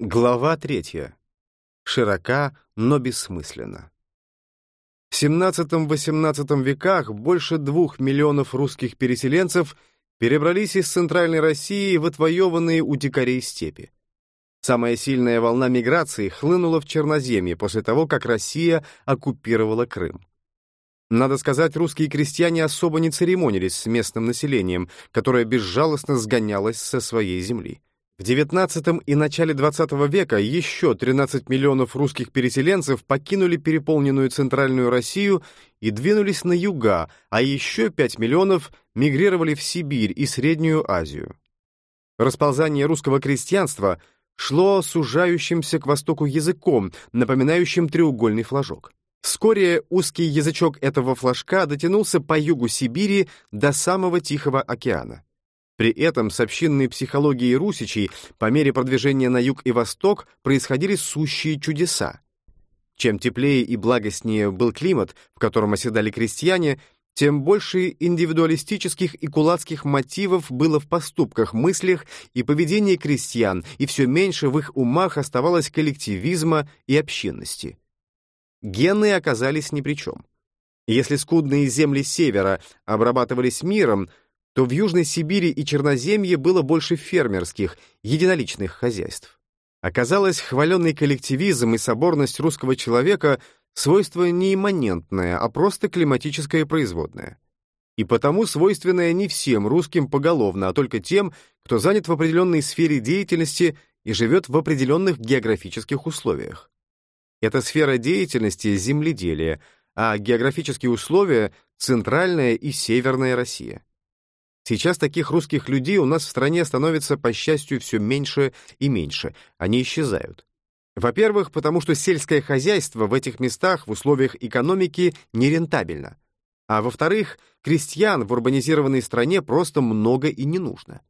Глава третья. Широка, но бессмысленно. В XVII-XVIII веках больше двух миллионов русских переселенцев перебрались из Центральной России в отвоеванные у дикарей степи. Самая сильная волна миграции хлынула в Черноземье после того, как Россия оккупировала Крым. Надо сказать, русские крестьяне особо не церемонились с местным населением, которое безжалостно сгонялось со своей земли. В XIX и начале XX века еще 13 миллионов русских переселенцев покинули переполненную Центральную Россию и двинулись на юга, а еще 5 миллионов мигрировали в Сибирь и Среднюю Азию. Расползание русского крестьянства шло сужающимся к востоку языком, напоминающим треугольный флажок. Вскоре узкий язычок этого флажка дотянулся по югу Сибири до самого Тихого океана. При этом с общинной психологией русичей по мере продвижения на юг и восток происходили сущие чудеса. Чем теплее и благостнее был климат, в котором оседали крестьяне, тем больше индивидуалистических и кулацких мотивов было в поступках, мыслях и поведении крестьян, и все меньше в их умах оставалось коллективизма и общинности. Гены оказались ни при чем. Если скудные земли севера обрабатывались миром, то в Южной Сибири и Черноземье было больше фермерских, единоличных хозяйств. Оказалось, хваленный коллективизм и соборность русского человека — свойство не имманентное, а просто климатическое производное. И потому свойственное не всем русским поголовно, а только тем, кто занят в определенной сфере деятельности и живет в определенных географических условиях. Эта сфера деятельности — земледелие, а географические условия — центральная и северная Россия. Сейчас таких русских людей у нас в стране становится, по счастью, все меньше и меньше. Они исчезают. Во-первых, потому что сельское хозяйство в этих местах в условиях экономики нерентабельно. А во-вторых, крестьян в урбанизированной стране просто много и не нужно.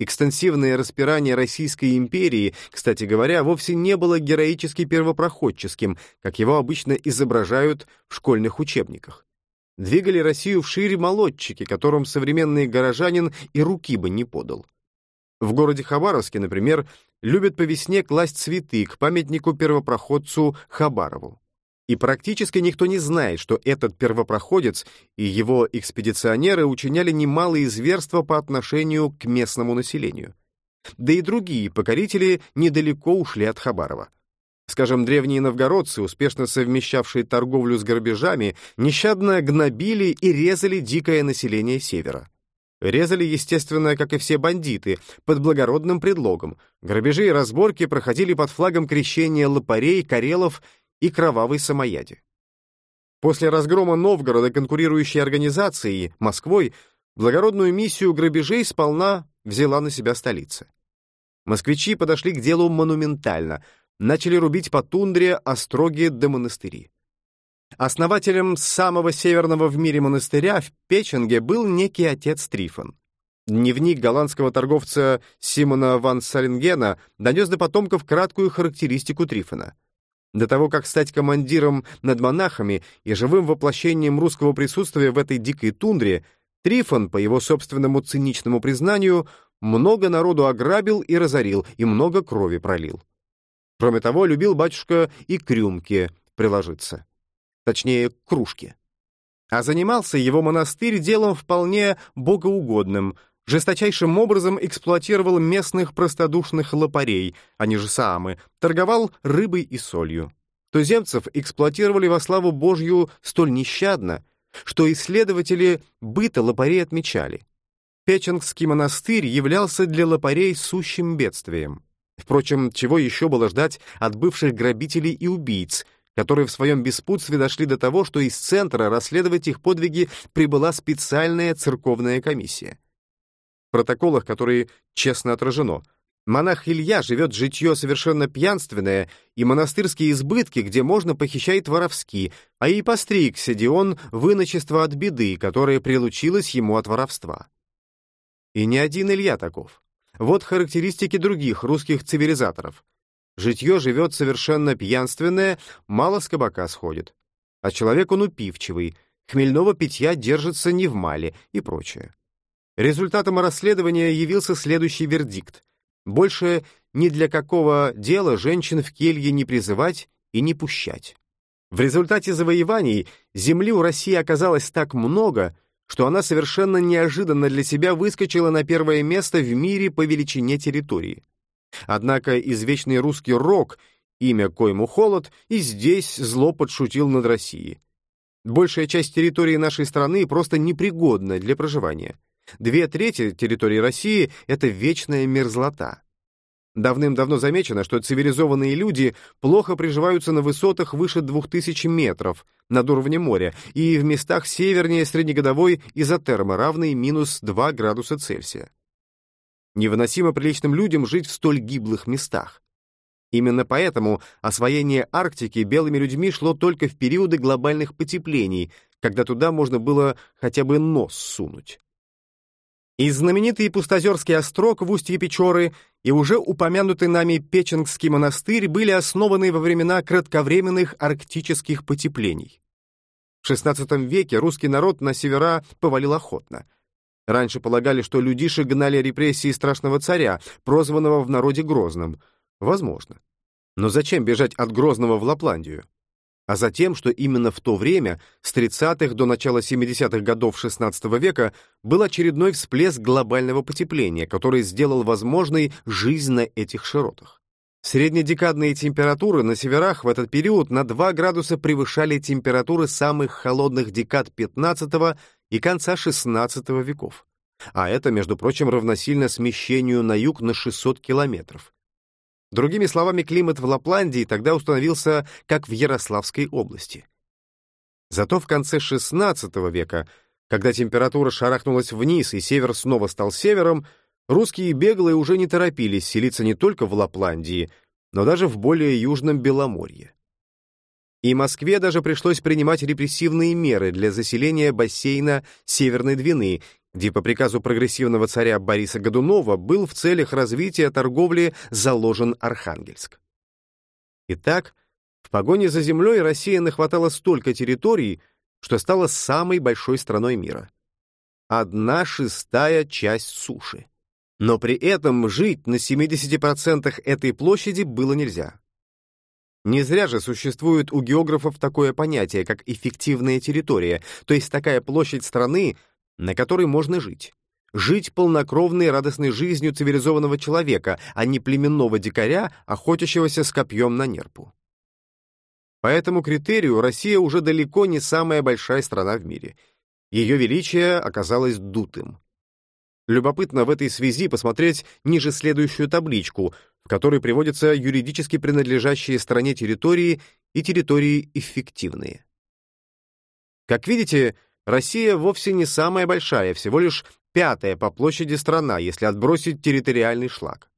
Экстенсивное распирание Российской империи, кстати говоря, вовсе не было героически первопроходческим, как его обычно изображают в школьных учебниках двигали Россию вшире молодчики, которым современный горожанин и руки бы не подал. В городе Хабаровске, например, любят по весне класть цветы к памятнику первопроходцу Хабарову. И практически никто не знает, что этот первопроходец и его экспедиционеры учиняли немалые зверства по отношению к местному населению. Да и другие покорители недалеко ушли от Хабарова. Скажем, древние новгородцы, успешно совмещавшие торговлю с грабежами, нещадно гнобили и резали дикое население севера. Резали, естественно, как и все бандиты, под благородным предлогом. Грабежи и разборки проходили под флагом крещения лопарей, карелов и кровавой самояди. После разгрома Новгорода конкурирующей организацией, Москвой, благородную миссию грабежей сполна взяла на себя столица. Москвичи подошли к делу монументально — начали рубить по тундре остроги до монастыри. Основателем самого северного в мире монастыря в Печенге был некий отец Трифон. Дневник голландского торговца Симона ван Саленгена донес до потомков краткую характеристику Трифона. До того, как стать командиром над монахами и живым воплощением русского присутствия в этой дикой тундре, Трифон, по его собственному циничному признанию, много народу ограбил и разорил, и много крови пролил. Кроме того, любил батюшка и к рюмке приложиться. Точнее, к кружке. А занимался его монастырь делом вполне богоугодным, жесточайшим образом эксплуатировал местных простодушных лопарей, они же самы, торговал рыбой и солью. Туземцев эксплуатировали во славу Божью столь нещадно, что исследователи быта лопарей отмечали. Печенгский монастырь являлся для лопарей сущим бедствием. Впрочем, чего еще было ждать от бывших грабителей и убийц, которые в своем беспутстве дошли до того, что из центра расследовать их подвиги прибыла специальная церковная комиссия. В протоколах, которые честно отражено, монах Илья живет житье совершенно пьянственное, и монастырские избытки, где можно, похищает воровски, а и постригся Дион в иночество от беды, которая прилучилась ему от воровства. И не один Илья таков. Вот характеристики других русских цивилизаторов. Житье живет совершенно пьянственное, мало с кабака сходит. А человек он упивчивый, хмельного питья держится не в мале и прочее. Результатом расследования явился следующий вердикт. Больше ни для какого дела женщин в келье не призывать и не пущать. В результате завоеваний земли у России оказалось так много, что она совершенно неожиданно для себя выскочила на первое место в мире по величине территории. Однако извечный русский рок, имя коему холод, и здесь зло подшутил над Россией. Большая часть территории нашей страны просто непригодна для проживания. Две трети территории России — это вечная мерзлота. Давным-давно замечено, что цивилизованные люди плохо приживаются на высотах выше 2000 метров над уровнем моря и в местах севернее среднегодовой изотермы, равной минус 2 градуса Цельсия. Невыносимо приличным людям жить в столь гиблых местах. Именно поэтому освоение Арктики белыми людьми шло только в периоды глобальных потеплений, когда туда можно было хотя бы нос сунуть. И знаменитый Пустозерский острог в устье Печоры и уже упомянутый нами Печенгский монастырь были основаны во времена кратковременных арктических потеплений. В XVI веке русский народ на севера повалил охотно. Раньше полагали, что людиши гнали репрессии страшного царя, прозванного в народе Грозным. Возможно. Но зачем бежать от Грозного в Лапландию? А затем, что именно в то время, с 30-х до начала 70-х годов XVI века, был очередной всплеск глобального потепления, который сделал возможной жизнь на этих широтах. Среднедекадные температуры на северах в этот период на 2 градуса превышали температуры самых холодных декад XV и конца XVI веков. А это, между прочим, равносильно смещению на юг на 600 километров. Другими словами, климат в Лапландии тогда установился как в Ярославской области. Зато в конце XVI века, когда температура шарахнулась вниз и север снова стал севером, русские беглые уже не торопились селиться не только в Лапландии, но даже в более южном Беломорье. И Москве даже пришлось принимать репрессивные меры для заселения бассейна Северной Двины где по приказу прогрессивного царя Бориса Годунова был в целях развития торговли заложен Архангельск. Итак, в погоне за землей Россия нахватала столько территорий, что стала самой большой страной мира. Одна шестая часть суши. Но при этом жить на 70% этой площади было нельзя. Не зря же существует у географов такое понятие, как эффективная территория, то есть такая площадь страны, на которой можно жить. Жить полнокровной радостной жизнью цивилизованного человека, а не племенного дикаря, охотящегося с копьем на нерпу. По этому критерию Россия уже далеко не самая большая страна в мире. Ее величие оказалось дутым. Любопытно в этой связи посмотреть ниже следующую табличку, в которой приводятся юридически принадлежащие стране территории и территории эффективные. Как видите, Россия вовсе не самая большая, всего лишь пятая по площади страна, если отбросить территориальный шлак.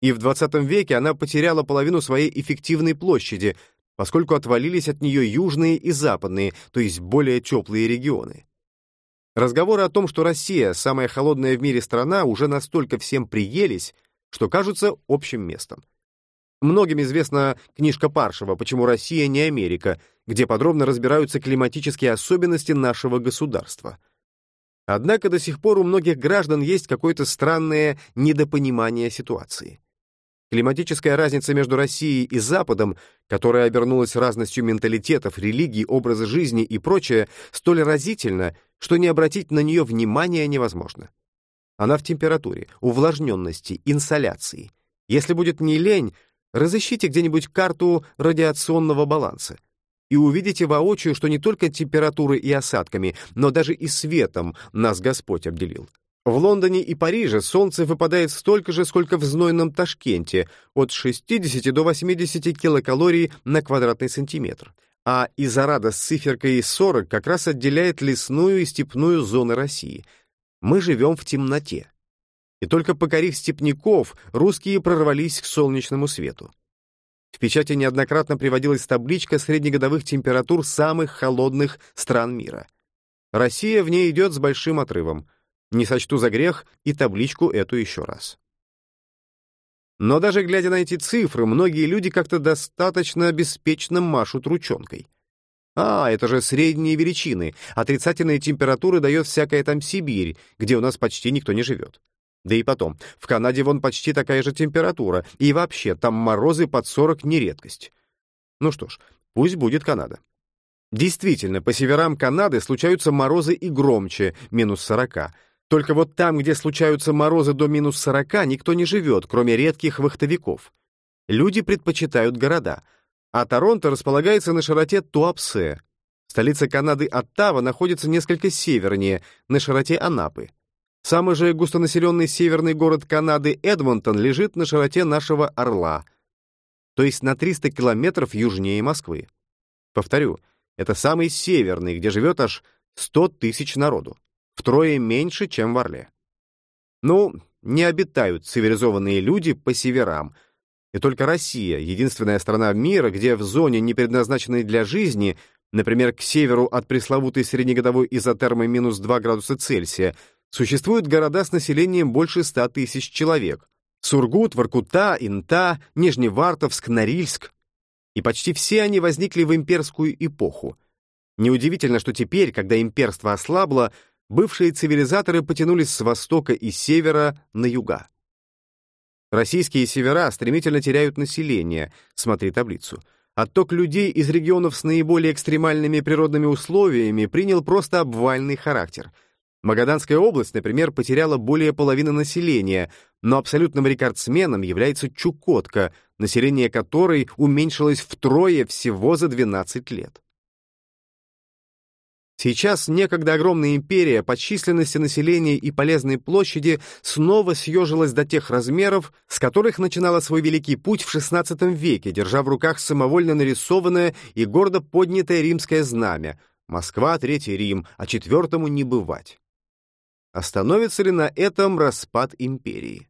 И в 20 веке она потеряла половину своей эффективной площади, поскольку отвалились от нее южные и западные, то есть более теплые регионы. Разговоры о том, что Россия — самая холодная в мире страна, уже настолько всем приелись, что кажутся общим местом. Многим известна книжка Паршева «Почему Россия не Америка», где подробно разбираются климатические особенности нашего государства. Однако до сих пор у многих граждан есть какое-то странное недопонимание ситуации. Климатическая разница между Россией и Западом, которая обернулась разностью менталитетов, религий, образа жизни и прочее, столь разительна, что не обратить на нее внимания невозможно. Она в температуре, увлажненности, инсоляции. Если будет не лень, Разыщите где-нибудь карту радиационного баланса и увидите воочию, что не только температурой и осадками, но даже и светом нас Господь обделил. В Лондоне и Париже солнце выпадает столько же, сколько в знойном Ташкенте, от 60 до 80 килокалорий на квадратный сантиметр. А Изарада с циферкой 40 как раз отделяет лесную и степную зоны России. Мы живем в темноте и только покорив степняков, русские прорвались к солнечному свету. В печати неоднократно приводилась табличка среднегодовых температур самых холодных стран мира. Россия в ней идет с большим отрывом. Не сочту за грех и табличку эту еще раз. Но даже глядя на эти цифры, многие люди как-то достаточно беспечно машут ручонкой. А, это же средние величины. Отрицательные температуры дает всякая там Сибирь, где у нас почти никто не живет. Да и потом, в Канаде вон почти такая же температура, и вообще, там морозы под 40 не редкость. Ну что ж, пусть будет Канада. Действительно, по северам Канады случаются морозы и громче, минус 40. Только вот там, где случаются морозы до минус 40, никто не живет, кроме редких вахтовиков. Люди предпочитают города. А Торонто располагается на широте Туапсе. Столица Канады Оттава находится несколько севернее, на широте Анапы. Самый же густонаселенный северный город Канады Эдмонтон лежит на широте нашего Орла, то есть на 300 километров южнее Москвы. Повторю, это самый северный, где живет аж 100 тысяч народу, втрое меньше, чем в Орле. Ну, не обитают цивилизованные люди по северам, и только Россия, единственная страна мира, где в зоне, не предназначенной для жизни, например, к северу от пресловутой среднегодовой изотермы минус 2 градуса Цельсия, существуют города с населением больше 100 тысяч человек. Сургут, Воркута, Инта, Нижневартовск, Норильск, и почти все они возникли в имперскую эпоху. Неудивительно, что теперь, когда имперство ослабло, бывшие цивилизаторы потянулись с востока и севера на юга. Российские севера стремительно теряют население, смотри таблицу. Отток людей из регионов с наиболее экстремальными природными условиями принял просто обвальный характер — Магаданская область, например, потеряла более половины населения, но абсолютным рекордсменом является Чукотка, население которой уменьшилось втрое всего за 12 лет. Сейчас некогда огромная империя по численности населения и полезной площади снова съежилась до тех размеров, с которых начинала свой великий путь в XVI веке, держа в руках самовольно нарисованное и гордо поднятое римское знамя «Москва, Третий Рим, а четвертому не бывать». Остановится ли на этом распад империи?